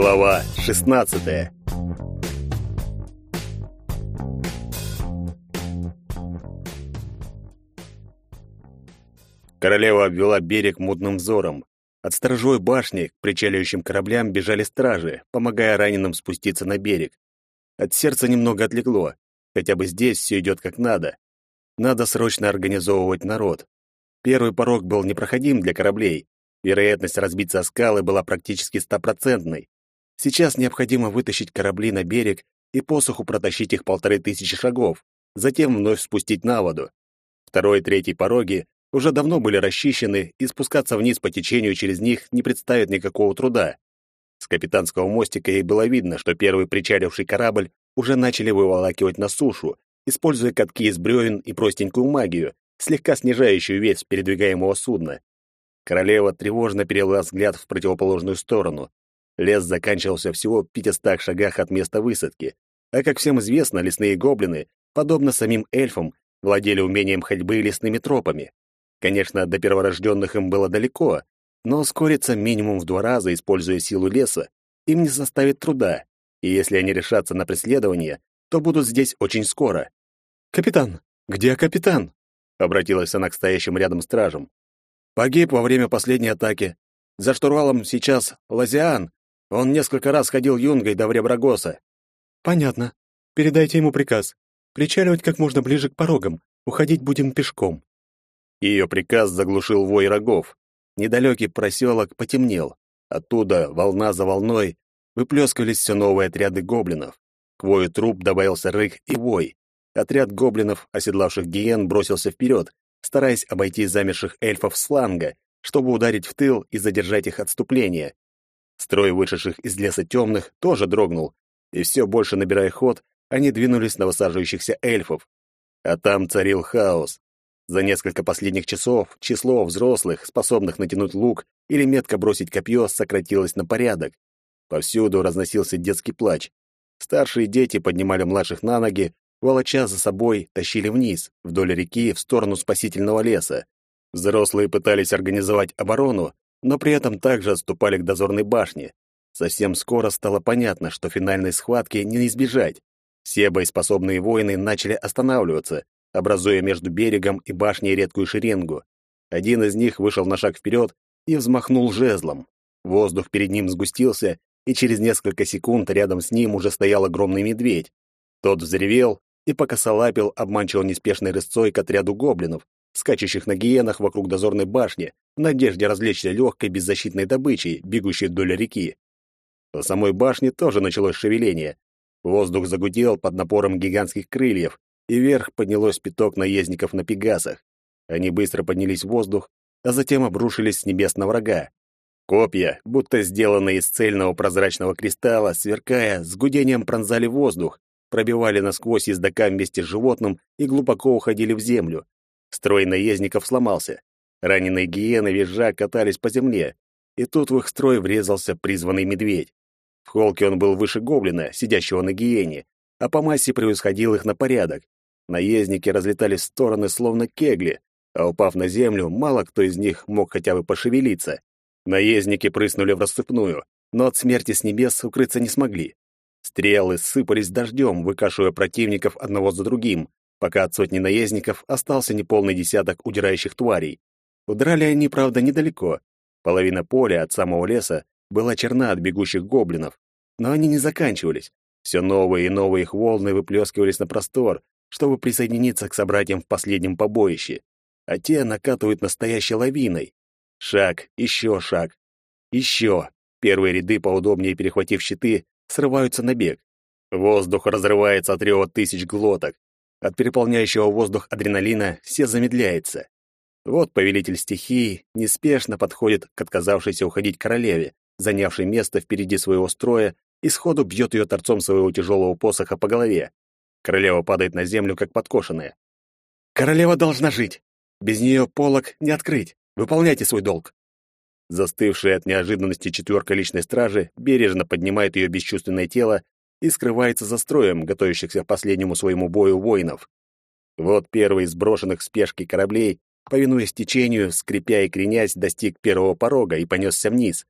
Глава 16. Королева обвела берег мутным взором. От сторожевой башни к причаливающим кораблям бежали стражи, помогая раненым спуститься на берег. От сердца немного отлегло. Хотя бы здесь все идет как надо. Надо срочно организовывать народ. Первый порог был непроходим для кораблей. Вероятность разбиться о скалы была практически стопроцентной. Сейчас необходимо вытащить корабли на берег и посуху протащить их полторы тысячи шагов, затем вновь спустить на воду. Второй и третий пороги уже давно были расчищены, и спускаться вниз по течению через них не представит никакого труда. С капитанского мостика ей было видно, что первый причаливший корабль уже начали выволакивать на сушу, используя катки из бревен и простенькую магию, слегка снижающую вес передвигаемого судна. Королева тревожно перевела взгляд в противоположную сторону. Лес заканчивался всего в пятистах шагах от места высадки, а, как всем известно, лесные гоблины, подобно самим эльфам, владели умением ходьбы лесными тропами. Конечно, до перворожденных им было далеко, но ускориться минимум в два раза, используя силу леса, им не составит труда, и если они решатся на преследование, то будут здесь очень скоро. «Капитан! Где капитан?» — обратилась она к стоящим рядом стражам. «Погиб во время последней атаки. За штурвалом сейчас Лазиан. Он несколько раз ходил юнгой до Вребрагоса». «Понятно. Передайте ему приказ. Причаливать как можно ближе к порогам. Уходить будем пешком». Ее приказ заглушил вой рогов. Недалекий проселок потемнел. Оттуда, волна за волной, выплескивались все новые отряды гоблинов. К вою труп добавился рык и вой. Отряд гоблинов, оседлавших гиен, бросился вперед, стараясь обойти замерших эльфов с фланга, чтобы ударить в тыл и задержать их отступление. Строй вышедших из леса темных тоже дрогнул, и все больше набирая ход, они двинулись на высаживающихся эльфов. А там царил хаос. За несколько последних часов число взрослых, способных натянуть лук или метко бросить копье, сократилось на порядок. Повсюду разносился детский плач. Старшие дети поднимали младших на ноги, волоча за собой, тащили вниз, вдоль реки, в сторону спасительного леса. Взрослые пытались организовать оборону, но при этом также отступали к дозорной башне. Совсем скоро стало понятно, что финальной схватки не избежать. Все боеспособные воины начали останавливаться, образуя между берегом и башней редкую шеренгу. Один из них вышел на шаг вперед и взмахнул жезлом. Воздух перед ним сгустился, и через несколько секунд рядом с ним уже стоял огромный медведь. Тот взревел и покосолапил обманчиво неспешной рысцой к отряду гоблинов, скачущих на гиенах вокруг дозорной башни, в надежде развлечься легкой беззащитной добычей, бегущей вдоль реки. По самой башне тоже началось шевеление. Воздух загудел под напором гигантских крыльев, и вверх поднялось пяток наездников на пегасах. Они быстро поднялись в воздух, а затем обрушились с небес на врага. Копья, будто сделанные из цельного прозрачного кристалла, сверкая, с гудением пронзали воздух, пробивали насквозь ездока вместе с животным и глубоко уходили в землю. Строй наездников сломался. Раненые гиены визжа катались по земле, и тут в их строй врезался призванный медведь. В холке он был выше гоблина, сидящего на гиене, а по массе превосходил их на порядок. Наездники разлетались в стороны, словно кегли, а упав на землю, мало кто из них мог хотя бы пошевелиться. Наездники прыснули в рассыпную, но от смерти с небес укрыться не смогли. Стрелы сыпались дождем, выкашивая противников одного за другим, пока от сотни наездников остался неполный десяток удирающих тварей. Удрали они, правда, недалеко. Половина поля от самого леса была черна от бегущих гоблинов, но они не заканчивались. Все новые и новые их волны выплескивались на простор, чтобы присоединиться к собратьям в последнем побоище, а те накатывают настоящей лавиной. Шаг, еще шаг, еще. Первые ряды, поудобнее перехватив щиты, срываются на бег. Воздух разрывается от рева тысяч глоток. От переполняющего воздух адреналина все замедляется. Вот повелитель стихии неспешно подходит к отказавшейся уходить королеве, занявшей место впереди своего строя, и сходу бьет ее торцом своего тяжелого посоха по голове. Королева падает на землю, как подкошенная. «Королева должна жить! Без нее полок не открыть! Выполняйте свой долг!» Застывшая от неожиданности четверка личной стражи бережно поднимает ее бесчувственное тело и скрывается за строем, готовящихся к последнему своему бою воинов. Вот первый из брошенных в спешке кораблей, повинуясь течению, скрипя и кренясь, достиг первого порога и понесся вниз.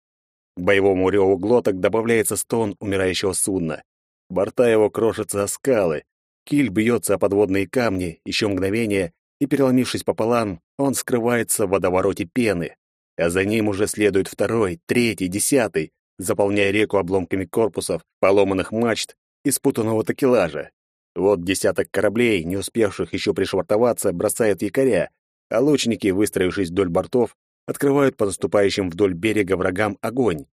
К боевому реву глоток добавляется стон умирающего судна. Борта его крошатся о скалы. Киль бьется о подводные камни, еще мгновение, и, переломившись пополам, он скрывается в водовороте пены. А за ним уже следует второй, третий, десятый, заполняя реку обломками корпусов, поломанных мачт и спутанного такелажа. Вот десяток кораблей, не успевших еще пришвартоваться, бросают якоря, а лучники, выстроившись вдоль бортов, открывают по наступающим вдоль берега врагам огонь.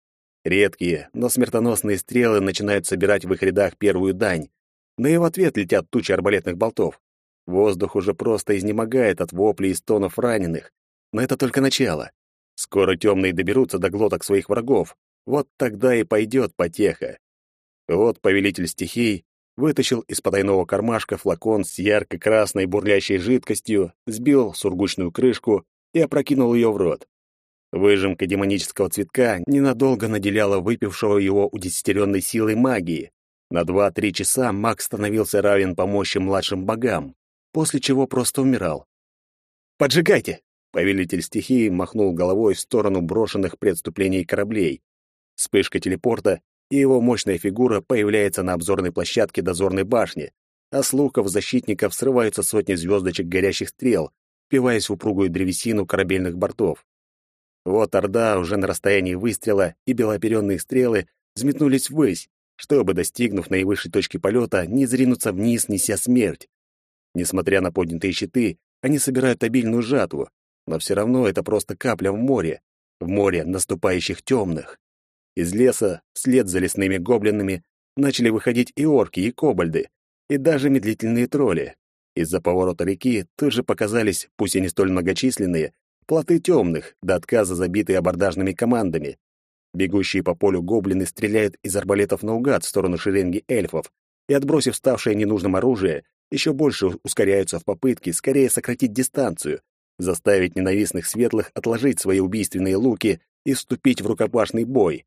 Редкие, но смертоносные стрелы начинают собирать в их рядах первую дань, но и в ответ летят тучи арбалетных болтов. Воздух уже просто изнемогает от воплей и стонов раненых. Но это только начало. Скоро темные доберутся до глоток своих врагов. Вот тогда и пойдет потеха. Вот повелитель стихий вытащил из потайного кармашка флакон с ярко-красной бурлящей жидкостью, сбил сургучную крышку и опрокинул ее в рот. Выжимка демонического цветка ненадолго наделяла выпившего его удесятеренной силой магии. На два-три часа маг становился равен помощи младшим богам, после чего просто умирал. «Поджигайте!» — повелитель стихии махнул головой в сторону брошенных предступлений кораблей. Вспышка телепорта, и его мощная фигура появляется на обзорной площадке дозорной башни, а с луков защитников срываются сотни звездочек горящих стрел, впиваясь в упругую древесину корабельных бортов. Вот Орда уже на расстоянии выстрела, и белооперенные стрелы взметнулись ввысь, чтобы, достигнув наивысшей точки полета, не зринуться вниз, неся смерть. Несмотря на поднятые щиты, они собирают обильную жатву, но все равно это просто капля в море, в море наступающих темных. Из леса, вслед за лесными гоблинами, начали выходить и орки, и кобальды, и даже медлительные тролли. Из-за поворота реки тут же показались, пусть и не столь многочисленные, плоты темных, до отказа забитые абордажными командами. Бегущие по полю гоблины стреляют из арбалетов наугад в сторону шеренги эльфов, и, отбросив ставшее ненужным оружие, еще больше ускоряются в попытке скорее сократить дистанцию, заставить ненавистных светлых отложить свои убийственные луки и вступить в рукопашный бой.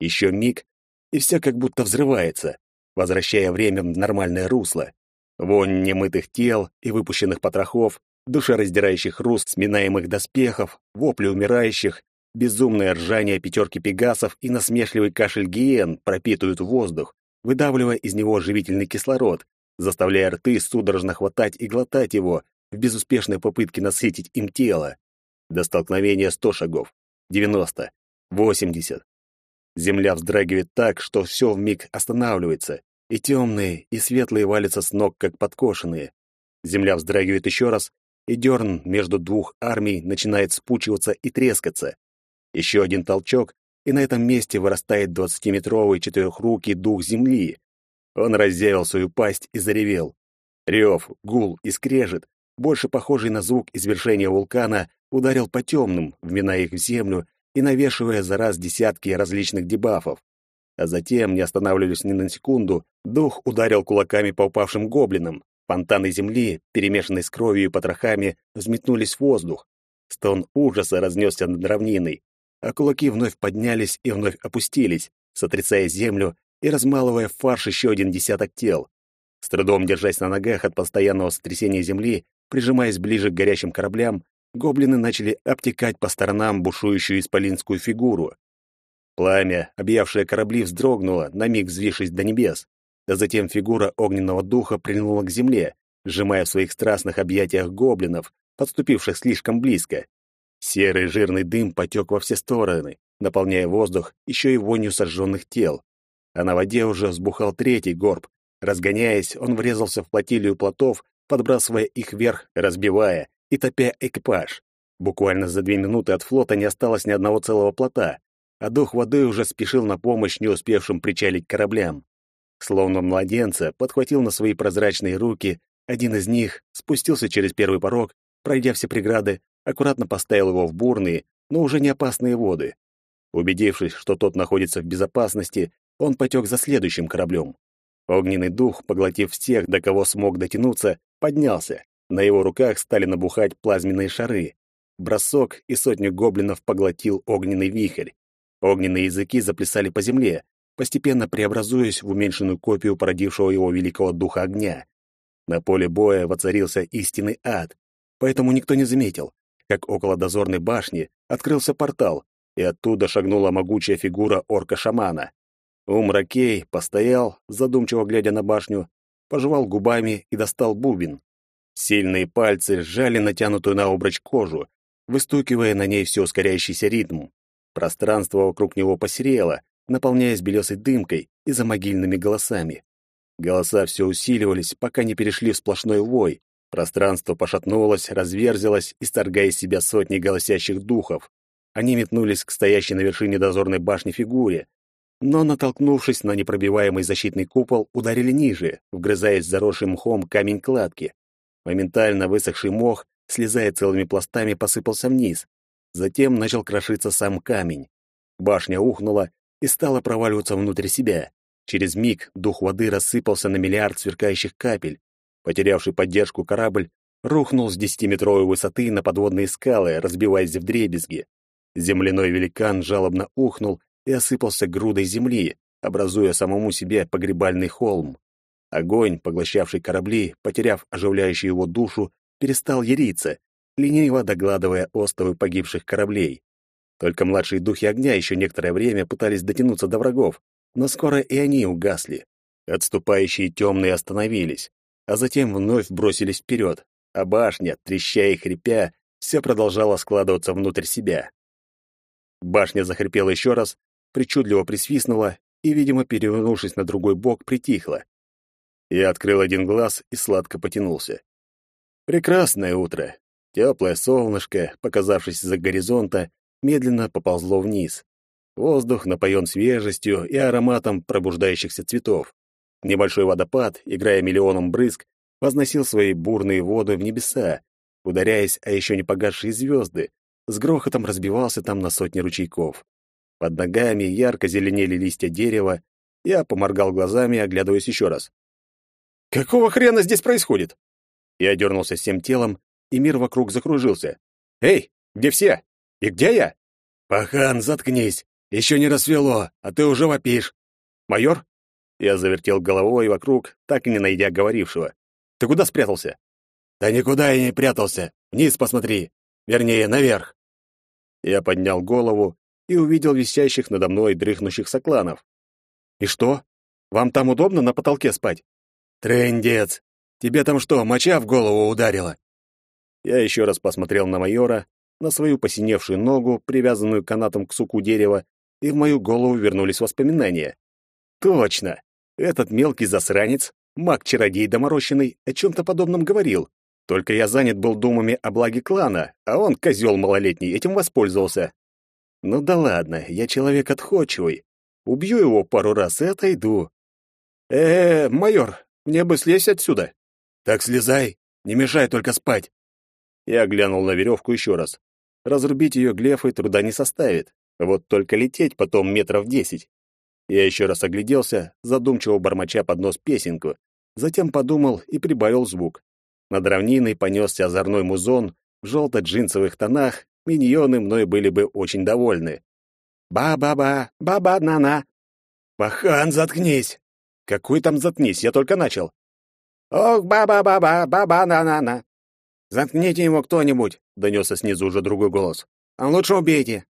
Еще миг, и все как будто взрывается, возвращая время в нормальное русло. Вонь немытых тел и выпущенных потрохов, душераздирающих хруст сминаемых доспехов, вопли умирающих, безумное ржание пятерки пегасов и насмешливый кашель гиен пропитывают воздух, выдавливая из него живительный кислород, заставляя рты судорожно хватать и глотать его в безуспешной попытке насытить им тело. До столкновения сто шагов, девяносто, восемьдесят. Земля вздрагивает так, что все вмиг останавливается, и темные, и светлые валятся с ног, как подкошенные. Земля вздрагивает еще раз, и дерн между двух армий начинает спучиваться и трескаться. Еще один толчок, и на этом месте вырастает двадцатиметровый четырехрукий дух земли. Он разъявил свою пасть и заревел. Рев, гул и скрежет, больше похожий на звук извершения вулкана, ударил по темным, вминая их в землю и навешивая за раз десятки различных дебафов. А затем, не останавливаясь ни на секунду, дух ударил кулаками по упавшим гоблинам. Фонтаны земли, перемешанные с кровью и потрохами, взметнулись в воздух. Стон ужаса разнесся над равниной, а кулаки вновь поднялись и вновь опустились, сотрясая землю и размалывая фарш еще один десяток тел. С трудом держась на ногах от постоянного сотрясения земли, прижимаясь ближе к горящим кораблям, гоблины начали обтекать по сторонам бушующую исполинскую фигуру. Пламя, объявшее корабли, вздрогнуло, на миг взвившись до небес, а затем фигура огненного духа прильнула к земле, сжимая в своих страстных объятиях гоблинов, подступивших слишком близко. Серый жирный дым потек во все стороны, наполняя воздух еще и вонью сожженных тел. А на воде уже взбухал третий горб. Разгоняясь, он врезался в плотилию плотов, подбрасывая их вверх, разбивая, и топя экипаж. Буквально за две минуты от флота не осталось ни одного целого плота, а дух воды уже спешил на помощь не успевшим причалить кораблям. Словно младенца, подхватил на свои прозрачные руки, один из них спустился через первый порог, пройдя все преграды, аккуратно поставил его в бурные, но уже не опасные воды. Убедившись, что тот находится в безопасности, он потек за следующим кораблем. Огненный дух, поглотив всех, до кого смог дотянуться, поднялся. На его руках стали набухать плазменные шары. Бросок, и сотню гоблинов поглотил огненный вихрь. Огненные языки заплясали по земле, постепенно преобразуясь в уменьшенную копию породившего его великого духа огня. На поле боя воцарился истинный ад, поэтому никто не заметил, как около дозорной башни открылся портал, и оттуда шагнула могучая фигура орка-шамана. Умракей постоял, задумчиво глядя на башню, пожевал губами и достал бубен. Сильные пальцы сжали натянутую на обруч кожу, выстукивая на ней все ускоряющийся ритм. Пространство вокруг него посерело, наполняясь белесой дымкой и за могильными голосами. Голоса все усиливались, пока не перешли в сплошной вой. Пространство пошатнулось, разверзилось, исторгая из себя сотни голосящих духов. Они метнулись к стоящей на вершине дозорной башни фигуре, но, натолкнувшись на непробиваемый защитный купол, ударили ниже, вгрызаясь в заросший мхом камень кладки. Моментально высохший мох, слезая целыми пластами, посыпался вниз. Затем начал крошиться сам камень. Башня ухнула и стала проваливаться внутрь себя. Через миг дух воды рассыпался на миллиард сверкающих капель. Потерявший поддержку корабль рухнул с десятиметровой высоты на подводные скалы, разбиваясь в дребезги. Земляной великан жалобно ухнул и осыпался грудой земли, образуя самому себе погребальный холм. Огонь, поглощавший корабли, потеряв оживляющую его душу, перестал яриться, лениво догладывая остовы погибших кораблей. Только младшие духи огня еще некоторое время пытались дотянуться до врагов, но скоро и они угасли. Отступающие темные остановились, а затем вновь бросились вперед, а башня, треща и хрипя, все продолжала складываться внутрь себя. Башня захрипела еще раз, причудливо присвистнула и, видимо, перевернувшись на другой бок, притихла. Я открыл один глаз и сладко потянулся. Прекрасное утро. Теплое солнышко, показавшись из-за горизонта, медленно поползло вниз. Воздух напоен свежестью и ароматом пробуждающихся цветов. Небольшой водопад, играя миллионом брызг, возносил свои бурные воды в небеса, ударяясь о еще не погасшие звезды, с грохотом разбивался там на сотни ручейков. Под ногами ярко зеленели листья дерева. Я поморгал глазами, оглядываясь еще раз. «Какого хрена здесь происходит?» Я дернулся всем телом, и мир вокруг закружился. «Эй, где все? И где я?» «Пахан, заткнись! Еще не рассвело, а ты уже вопишь!» «Майор?» Я завертел головой вокруг, так и не найдя говорившего. «Ты куда спрятался?» «Да никуда я не прятался. Вниз посмотри. Вернее, наверх». Я поднял голову и увидел висящих надо мной дрыхнущих сокланов. «И что? Вам там удобно на потолке спать?» «Трындец! Тебе там что, моча в голову ударила?» Я еще раз посмотрел на майора, на свою посиневшую ногу, привязанную канатом к суку дерева, и в мою голову вернулись воспоминания. «Точно! Этот мелкий засранец, маг-чародей доморощенный, о чем-то подобном говорил. Только я занят был думами о благе клана, а он, козел малолетний, этим воспользовался. Ну да ладно, я человек отходчивый. Убью его пару раз и отойду. Э, -э майор, мне бы слезть отсюда. Так слезай, не мешай только спать. Я глянул на веревку еще раз. Разрубить ее глефой труда не составит. Вот только лететь потом метров десять. Я еще раз огляделся, задумчиво бормоча под нос песенку. Затем подумал и прибавил звук. Над равниной понесся озорной музон в желто-джинсовых тонах миньоны мной были бы очень довольны. «Ба-ба-ба, ба-ба-на-на!» «Пахан, заткнись!» «Какой там заткнись? Я только начал!» «Ох, ба-ба-ба-ба, ба-ба-на-на-на!» «Заткните его кто-нибудь!» — донесся снизу уже другой голос. «А лучше убейте!»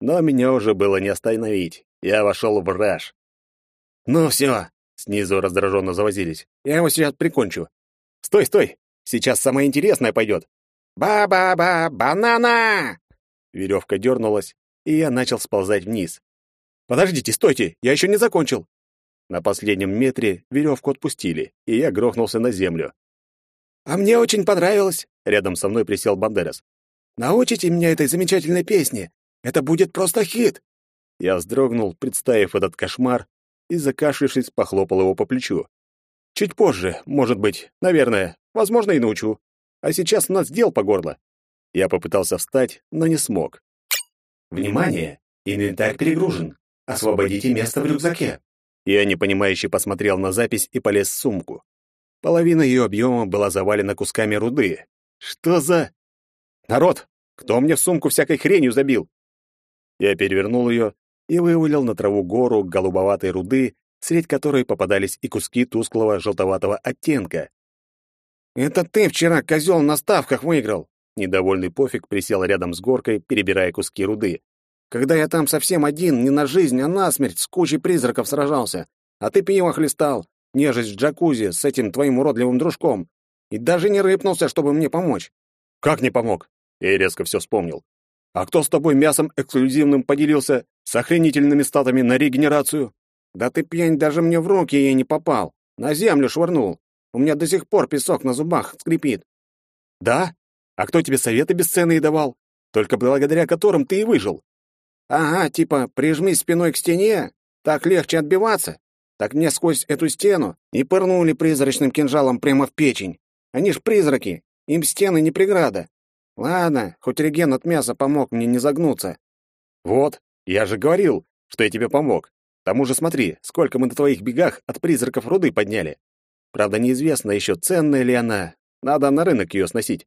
Но меня уже было не остановить. Я вошел в раж. «Ну все!» — снизу раздраженно завозились. «Я его сейчас прикончу!» «Стой, стой! Сейчас самое интересное пойдет!» «Ба-ба-ба! Банана!» Веревка дернулась, и я начал сползать вниз. «Подождите, стойте! Я еще не закончил!» На последнем метре веревку отпустили, и я грохнулся на землю. «А мне очень понравилось!» Рядом со мной присел Бандерас. «Научите меня этой замечательной песне! Это будет просто хит!» Я вздрогнул, представив этот кошмар, и, закашлившись, похлопал его по плечу. «Чуть позже, может быть, наверное, возможно, и научу. А сейчас у нас дел по горло. Я попытался встать, но не смог. Внимание! Инвентарь перегружен. Освободите место в рюкзаке. Я непонимающе посмотрел на запись и полез в сумку. Половина ее объема была завалена кусками руды. Что за... Народ, кто мне в сумку всякой хренью забил? Я перевернул ее и вывалил на траву гору голубоватой руды, средь которой попадались и куски тусклого желтоватого оттенка. «Это ты вчера, козел, на ставках выиграл!» Недовольный пофиг присел рядом с горкой, перебирая куски руды. Когда я там совсем один, не на жизнь, а на смерть, с кучей призраков сражался. А ты пиво хлестал, нежесть в джакузи с этим твоим уродливым дружком. И даже не рыпнулся, чтобы мне помочь. Как не помог? Я резко все вспомнил. А кто с тобой мясом эксклюзивным поделился с охренительными статами на регенерацию? Да ты, пьянь, даже мне в руки ей не попал. На землю швырнул. У меня до сих пор песок на зубах скрипит. Да? А кто тебе советы бесценные давал? Только благодаря которым ты и выжил. Ага, типа, прижмись спиной к стене, так легче отбиваться. Так мне сквозь эту стену и пырнули призрачным кинжалом прямо в печень. Они ж призраки, им стены не преграда. Ладно, хоть реген от мяса помог мне не загнуться. Вот, я же говорил, что я тебе помог. К тому же смотри, сколько мы на твоих бегах от призраков руды подняли. Правда, неизвестно еще, ценная ли она. Надо на рынок ее сносить.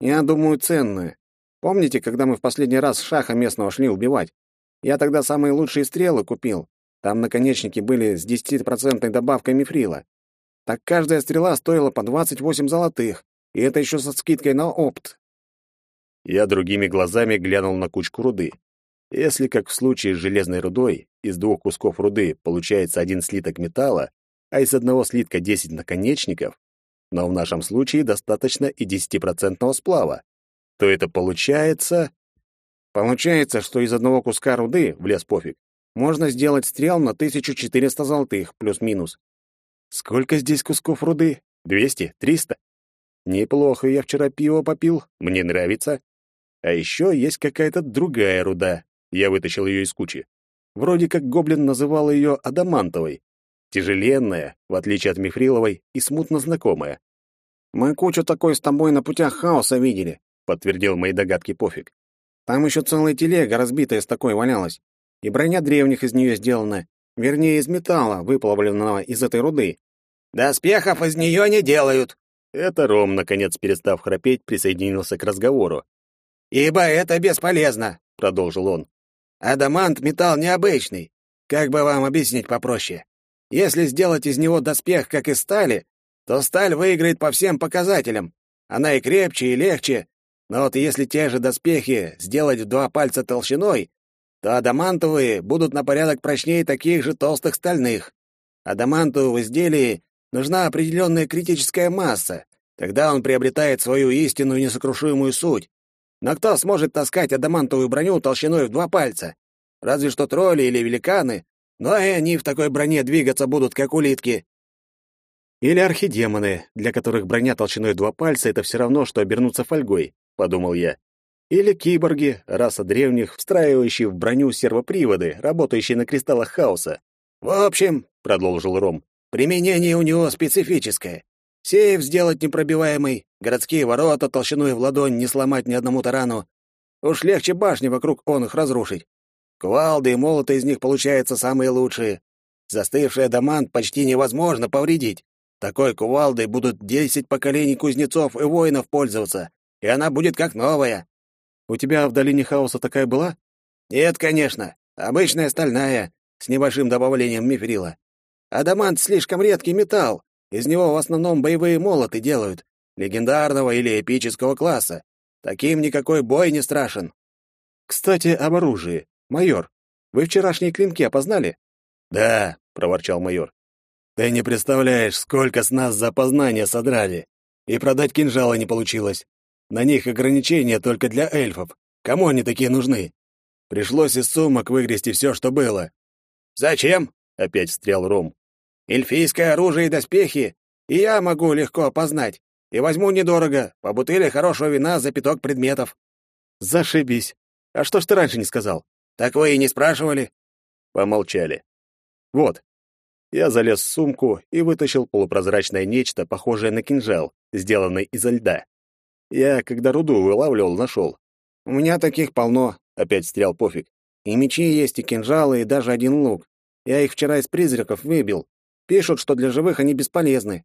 Я думаю, ценную. Помните, когда мы в последний раз шаха местного шли убивать? Я тогда самые лучшие стрелы купил. Там наконечники были с 10% добавкой мифрила. Так каждая стрела стоила по 28 золотых, и это еще со скидкой на опт. Я другими глазами глянул на кучку руды. Если, как в случае с железной рудой, из двух кусков руды получается один слиток металла, а из одного слитка 10 наконечников, но в нашем случае достаточно и 10% сплава то это получается... Получается, что из одного куска руды, в лес пофиг, можно сделать стрел на 1400 золотых, плюс-минус. Сколько здесь кусков руды? 200? 300? Неплохо, я вчера пиво попил, мне нравится. А еще есть какая-то другая руда. Я вытащил ее из кучи. Вроде как гоблин называл ее адамантовой. Тяжеленная, в отличие от мифриловой, и смутно знакомая. Мы кучу такой с тобой на путях хаоса видели подтвердил мои догадки Пофиг. Там еще целая телега разбитая с такой валялась. И броня древних из нее сделана, вернее, из металла, выплавленного из этой руды. Доспехов из нее не делают. Это Ром, наконец, перестав храпеть, присоединился к разговору. «Ибо это бесполезно», — продолжил он. «Адамант — металл необычный. Как бы вам объяснить попроще? Если сделать из него доспех, как из стали, то сталь выиграет по всем показателям. Она и крепче, и легче, но вот если те же доспехи сделать в два пальца толщиной, то адамантовые будут на порядок прочнее таких же толстых стальных. Адаманту в изделии нужна определенная критическая масса, тогда он приобретает свою истинную несокрушимую суть. Но кто сможет таскать адамантовую броню толщиной в два пальца? Разве что тролли или великаны, но и они в такой броне двигаться будут, как улитки. Или архидемоны, для которых броня толщиной в два пальца — это все равно, что обернуться фольгой. — подумал я. Или киборги, раса древних, встраивающие в броню сервоприводы, работающие на кристаллах хаоса. «В общем», — продолжил Ром, — «применение у него специфическое. Сейф сделать непробиваемый, городские ворота толщиной в ладонь не сломать ни одному тарану. Уж легче башни вокруг он их разрушить. Кувалды и молоты из них получаются самые лучшие. Застывший адамант почти невозможно повредить. Такой кувалдой будут десять поколений кузнецов и воинов пользоваться, и она будет как новая. У тебя в долине хаоса такая была? Нет, конечно. Обычная стальная, с небольшим добавлением мифрила. Адамант слишком редкий металл. Из него в основном боевые молоты делают, легендарного или эпического класса. Таким никакой бой не страшен. Кстати, об оружии. Майор, вы вчерашние клинки опознали? Да, проворчал майор. Ты не представляешь, сколько с нас за опознание содрали. И продать кинжалы не получилось. На них ограничения только для эльфов. Кому они такие нужны? Пришлось из сумок выгрести все, что было. «Зачем?» — опять встрял Ром. «Эльфийское оружие и доспехи, и я могу легко опознать. И возьму недорого, по бутыли хорошего вина за пяток предметов». «Зашибись. А что ж ты раньше не сказал?» «Так вы и не спрашивали». Помолчали. «Вот». Я залез в сумку и вытащил полупрозрачное нечто, похожее на кинжал, сделанный изо льда. Я, когда руду вылавливал, нашел. У меня таких полно, опять стрял пофиг. И мечи есть, и кинжалы, и даже один лук. Я их вчера из призраков выбил. Пишут, что для живых они бесполезны.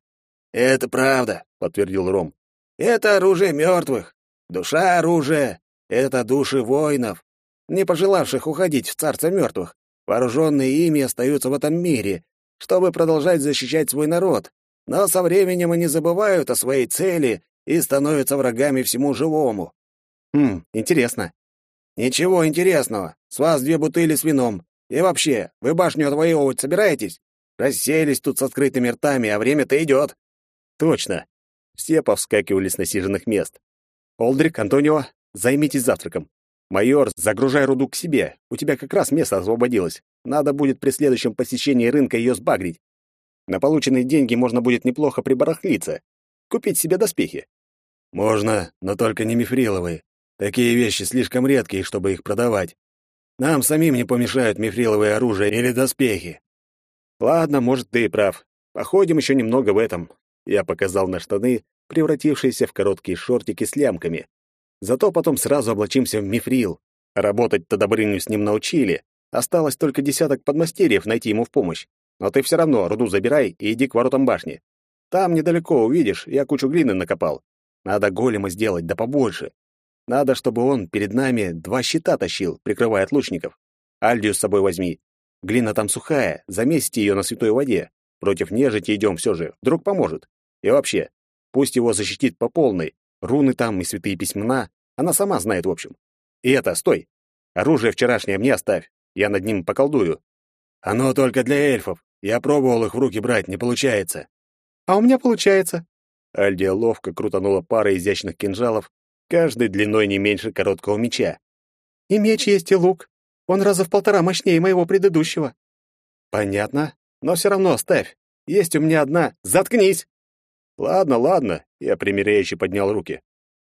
Это правда, подтвердил Ром. Это оружие мертвых. Душа оружия. Это души воинов, не пожелавших уходить в царство мертвых. Вооруженные ими остаются в этом мире, чтобы продолжать защищать свой народ. Но со временем они забывают о своей цели и становятся врагами всему живому. Хм, интересно. Ничего интересного. С вас две бутыли с вином. И вообще, вы башню отвоевывать собираетесь? Расселись тут с открытыми ртами, а время-то идет. Точно. Все повскакивали с насиженных мест. Олдрик, Антонио, займитесь завтраком. Майор, загружай руду к себе. У тебя как раз место освободилось. Надо будет при следующем посещении рынка ее сбагрить. На полученные деньги можно будет неплохо прибарахлиться. Купить себе доспехи. Можно, но только не мифриловые. Такие вещи слишком редкие, чтобы их продавать. Нам самим не помешают мифриловое оружие или доспехи. Ладно, может, ты и прав. Походим еще немного в этом. Я показал на штаны, превратившиеся в короткие шортики с лямками. Зато потом сразу облачимся в мифрил. Работать-то Добрыню с ним научили. Осталось только десяток подмастерьев найти ему в помощь. Но ты все равно руду забирай и иди к воротам башни. Там недалеко увидишь, я кучу глины накопал. Надо голема сделать, да побольше. Надо, чтобы он перед нами два щита тащил, прикрывая от лучников. Альдию с собой возьми. Глина там сухая, замесите ее на святой воде. Против нежити идем все же, вдруг поможет. И вообще, пусть его защитит по полной. Руны там и святые письмена, она сама знает в общем. И это, стой. Оружие вчерашнее мне оставь, я над ним поколдую. Оно только для эльфов. Я пробовал их в руки брать, не получается. А у меня получается. Альдия ловко крутанула парой изящных кинжалов, каждый длиной не меньше короткого меча. «И меч есть, и лук. Он раза в полтора мощнее моего предыдущего». «Понятно, но все равно оставь. Есть у меня одна. Заткнись!» «Ладно, ладно», — я примиряюще поднял руки.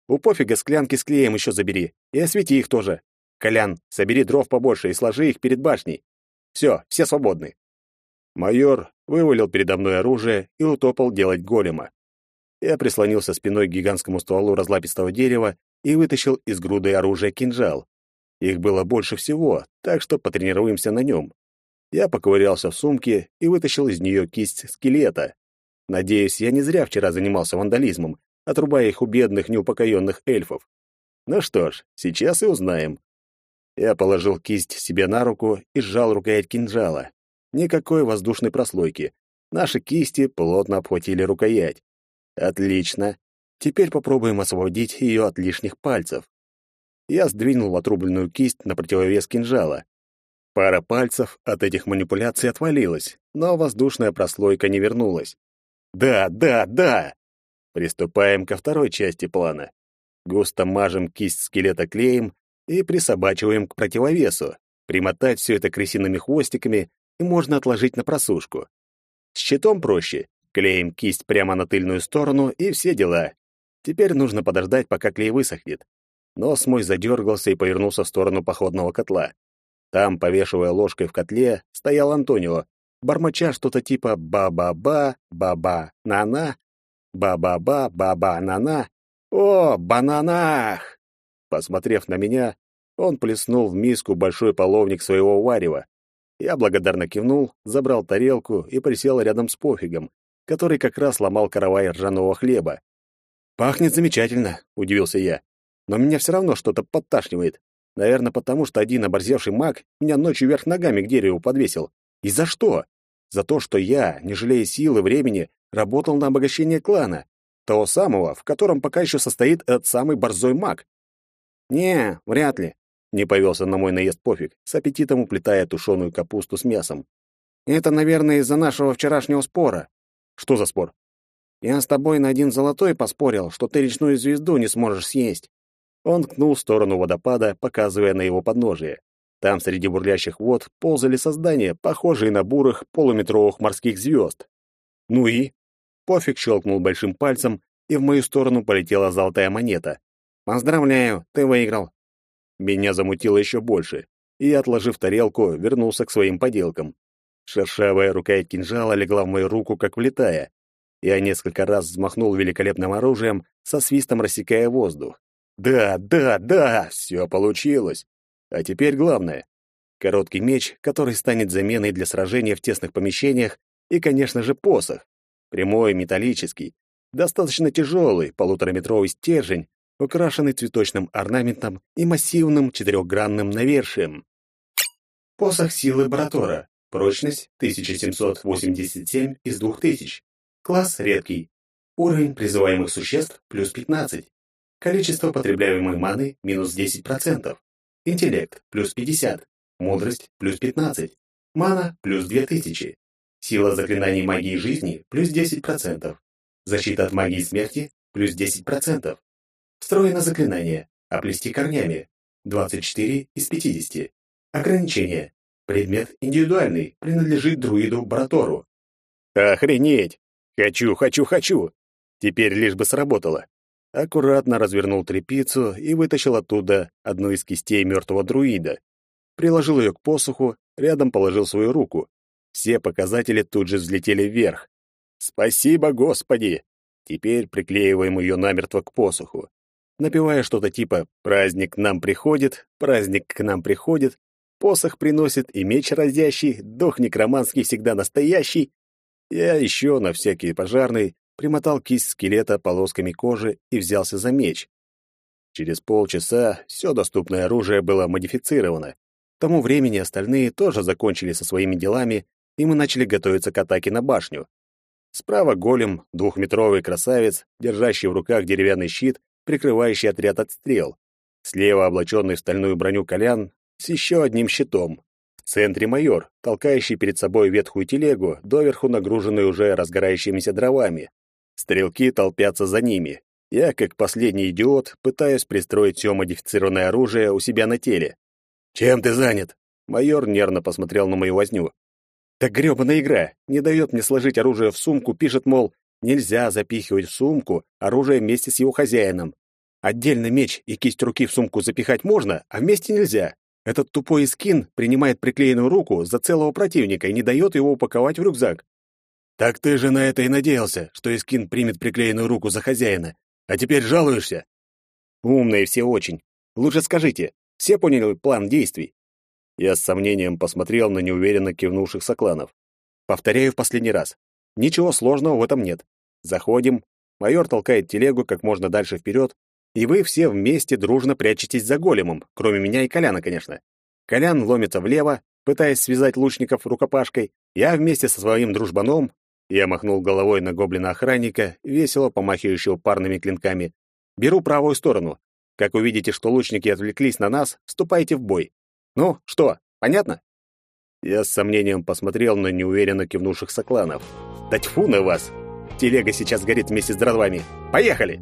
«У пофига склянки с клеем еще забери, и освети их тоже. Колян, собери дров побольше и сложи их перед башней. Все, все свободны». Майор вывалил передо мной оружие и утопал делать голема. Я прислонился спиной к гигантскому стволу разлапистого дерева и вытащил из груды оружия кинжал. Их было больше всего, так что потренируемся на нем. Я поковырялся в сумке и вытащил из нее кисть скелета. Надеюсь, я не зря вчера занимался вандализмом, отрубая их у бедных неупокоенных эльфов. Ну что ж, сейчас и узнаем. Я положил кисть себе на руку и сжал рукоять кинжала. Никакой воздушной прослойки. Наши кисти плотно обхватили рукоять. Отлично. Теперь попробуем освободить ее от лишних пальцев. Я сдвинул отрубленную кисть на противовес кинжала. Пара пальцев от этих манипуляций отвалилась, но воздушная прослойка не вернулась. Да, да, да! Приступаем ко второй части плана. Густо мажем кисть скелета клеем и присобачиваем к противовесу. Примотать все это крысиными хвостиками и можно отложить на просушку. С щитом проще. Клеим кисть прямо на тыльную сторону, и все дела. Теперь нужно подождать, пока клей высохнет. Нос мой задергался и повернулся в сторону походного котла. Там, повешивая ложкой в котле, стоял Антонио, бормоча что-то типа «ба-ба-ба», «ба-ба-на-на», «ба-ба-ба», «ба-ба-на-на». «О, бананах!» Посмотрев на меня, он плеснул в миску большой половник своего варева. Я благодарно кивнул, забрал тарелку и присел рядом с пофигом, который как раз ломал каравай ржаного хлеба. «Пахнет замечательно», — удивился я. «Но меня все равно что-то подташнивает. Наверное, потому что один оборзевший маг меня ночью вверх ногами к дереву подвесил. И за что? За то, что я, не жалея сил и времени, работал на обогащение клана, того самого, в котором пока еще состоит этот самый борзой маг. «Не, вряд ли», — не повелся на мой наезд пофиг, с аппетитом уплетая тушеную капусту с мясом. «Это, наверное, из-за нашего вчерашнего спора. Что за спор? Я с тобой на один золотой поспорил, что ты речную звезду не сможешь съесть. Он ткнул в сторону водопада, показывая на его подножие. Там среди бурлящих вод ползали создания, похожие на бурых полуметровых морских звезд. Ну и? Пофиг щелкнул большим пальцем, и в мою сторону полетела золотая монета. «Поздравляю, ты выиграл!» Меня замутило еще больше, и, отложив тарелку, вернулся к своим поделкам. Шершавая рукоять кинжала легла в мою руку, как влетая. Я несколько раз взмахнул великолепным оружием, со свистом рассекая воздух. Да, да, да, все получилось. А теперь главное. Короткий меч, который станет заменой для сражения в тесных помещениях, и, конечно же, посох. Прямой, металлический, достаточно тяжелый, полутораметровый стержень, украшенный цветочным орнаментом и массивным четырехгранным навершием. Посох силы Баратора. Прочность 1787 из 2000. Класс редкий. Уровень призываемых существ плюс 15. Количество потребляемой маны минус 10%. интеллект плюс 50, мудрость плюс 15, мана плюс 2000, сила заклинаний магии жизни плюс 10%, защита от магии смерти плюс 10%. Встроено заклинание «Оплести корнями» 24 из 50. Ограничение. Предмет индивидуальный, принадлежит друиду Братору. Охренеть! Хочу, хочу, хочу! Теперь лишь бы сработало. Аккуратно развернул трепицу и вытащил оттуда одну из кистей мертвого друида. Приложил ее к посоху, рядом положил свою руку. Все показатели тут же взлетели вверх. Спасибо, Господи! Теперь приклеиваем ее намертво к посоху. Напевая что-то типа «Праздник к нам приходит», «Праздник к нам приходит», «Посох приносит и меч разящий», «Дух некроманский всегда настоящий», я еще на всякий пожарный примотал кисть скелета полосками кожи и взялся за меч. Через полчаса все доступное оружие было модифицировано. К тому времени остальные тоже закончили со своими делами, и мы начали готовиться к атаке на башню. Справа голем, двухметровый красавец, держащий в руках деревянный щит, прикрывающий отряд от стрел. Слева облаченный в стальную броню Колян с еще одним щитом, в центре майор, толкающий перед собой ветхую телегу, доверху нагруженную уже разгорающимися дровами. Стрелки толпятся за ними. Я, как последний идиот, пытаюсь пристроить все модифицированное оружие у себя на теле. «Чем ты занят?» Майор нервно посмотрел на мою возню. «Так грёбаная игра. Не дает мне сложить оружие в сумку, пишет, мол, нельзя запихивать в сумку оружие вместе с его хозяином. Отдельно меч и кисть руки в сумку запихать можно, а вместе нельзя. Этот тупой скин принимает приклеенную руку за целого противника и не дает его упаковать в рюкзак. Так ты же на это и надеялся, что Искин примет приклеенную руку за хозяина. А теперь жалуешься? Умные все очень. Лучше скажите, все поняли план действий? Я с сомнением посмотрел на неуверенно кивнувших сокланов. Повторяю в последний раз. Ничего сложного в этом нет. Заходим, майор толкает телегу как можно дальше вперед, и вы все вместе дружно прячетесь за големом, кроме меня и Коляна, конечно. Колян ломится влево, пытаясь связать лучников рукопашкой. Я вместе со своим дружбаном, я махнул головой на гоблина-охранника, весело помахивающего парными клинками. Беру правую сторону. Как увидите, что лучники отвлеклись на нас, вступайте в бой. Ну, что, понятно? Я с сомнением посмотрел на неуверенно кивнувших сокланов. Да тьфу на вас! Телега сейчас горит вместе с дровами. Поехали!